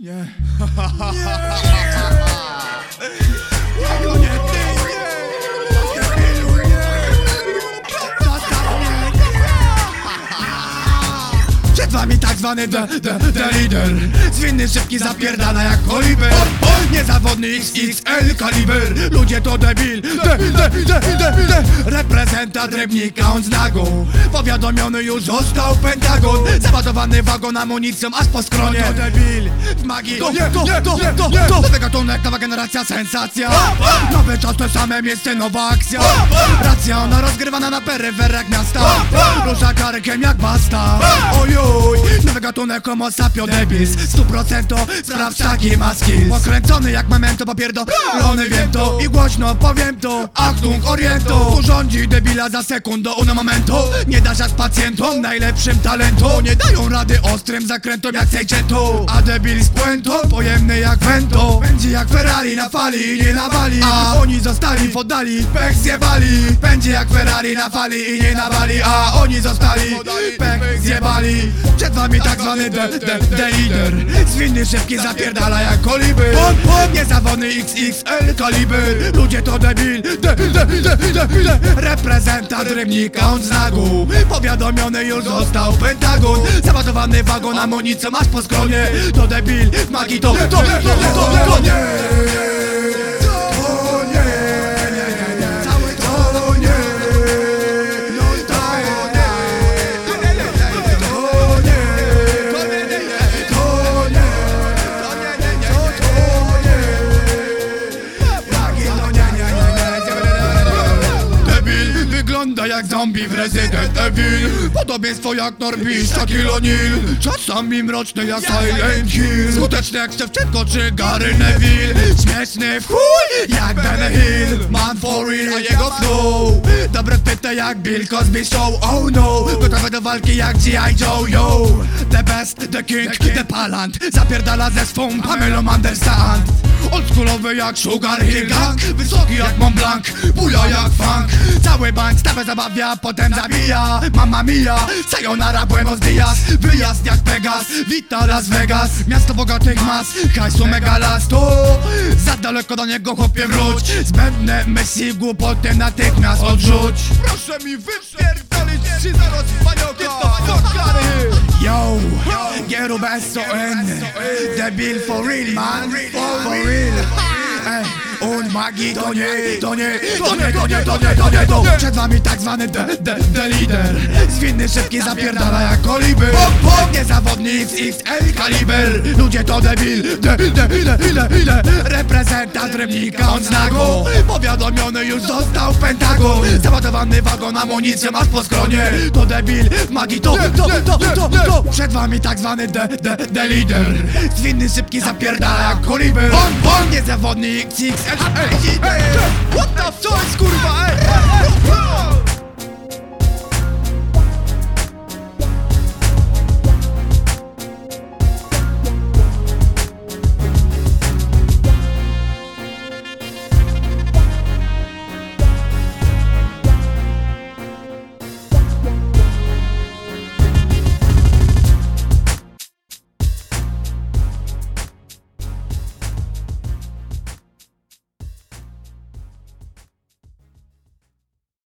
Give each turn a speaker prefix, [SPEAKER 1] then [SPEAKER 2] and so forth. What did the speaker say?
[SPEAKER 1] Nie. Tylko zwany the, the, the leader Zwinny, szybki, zapierdala jak koliber Niezawodny XXL kaliber. Ludzie to debil. De, de, de, de, de. Reprezentant rybnika, on z nagą. Powiadomiony już został Pentagon. Załadowany wagon amunicją aż po skronie. To debil. W magii. To, to, to, to, to. Nowy gatunek, nowa generacja, sensacja. Nowy czas, to same miejsce, nowa akcja Racja, ona rozgrywana na peryferach miasta. Rusza karykiem jak basta. Ojoj, nowy gatunek homo sapio debis 100% to sprawdź taki maski Pokręcony jak memento popierdolony wiem to I głośno powiem to. Achtung, oriento. Tu rządzi debila za sekundę uno momento. Nie da z pacjentom najlepszym talentom. Nie dają rady ostrym zakrętom jak Seicento A debil z puentą pojemny jak Vento Będzie jak Ferrari na fali nie nawali. A oni zostali w oddali, pech zjebali Będzie jak Ferrari na fali i nie nawali A oni zostali, pech zjebali. Przed wami tak zwany de, de, de lider Zwinny, szybki, zapierdala jak koliber Niezawodny XXL kaliber Ludzie to debil, de, de, de, de, de. Reprezentant rybnika, on z nagu Powiadomiony już został Pentagon. Załadowany wagon amunicją aż po skronie. To debil, w to, to nie wygląda jak zombie w Resident Evil. Podobieństwo jak Norbi, Shaquille O'Neal Czasami mroczny jak Silent Hill. Skuteczny jak Szewczenko czy Gary Neville. Śmieszny w chuj jak Ben Hill. Man for real, a jego flow. Dobre pyte jak Bill Cosby Show. Oh no, gotowy do walki jak G.I. Joe Yo, the best, the king, the palant. Zapierdala ze swą Pamelą Understand Oldschoolowy jak Sugar Hill Gang. Wysoki jak Mont Blanc, buja jak funk. Cały bank stawę zabawia, potem zabija. Mamma mia, sayonara, buenos dias. Wyjazd jak Pegas, wita Las Vegas. Miasto bogatych mas, hajsu megalas To za daleko do niego chłopie wróć. Zbędne myśli, głupoty natychmiast odrzuć.
[SPEAKER 2] Proszę mi wypierdolić
[SPEAKER 1] Gero S-O-N Debil for real man, for real. On magii to nie, to nie, to nie, to nie, to nie, to nie, to Przed wami tak zwany de, de, de lider. Zwinny, szybki, zapierdala jak koliber Niezawodnik z XL kaliber. Ludzie to debil, de, de, de, de, de Reprezentant rybnika, on znago Powiadomiony już został Pentagon Załadowany wagon amunicją aż po skronie. To debil, w magii to, to, to, to, to. Przed wami tak zwany de, de, de lider. Zwinny, szybki, zapierdala jak koliber On, on, niezawodnik XL
[SPEAKER 2] What the f... Co jest kurwa, ej?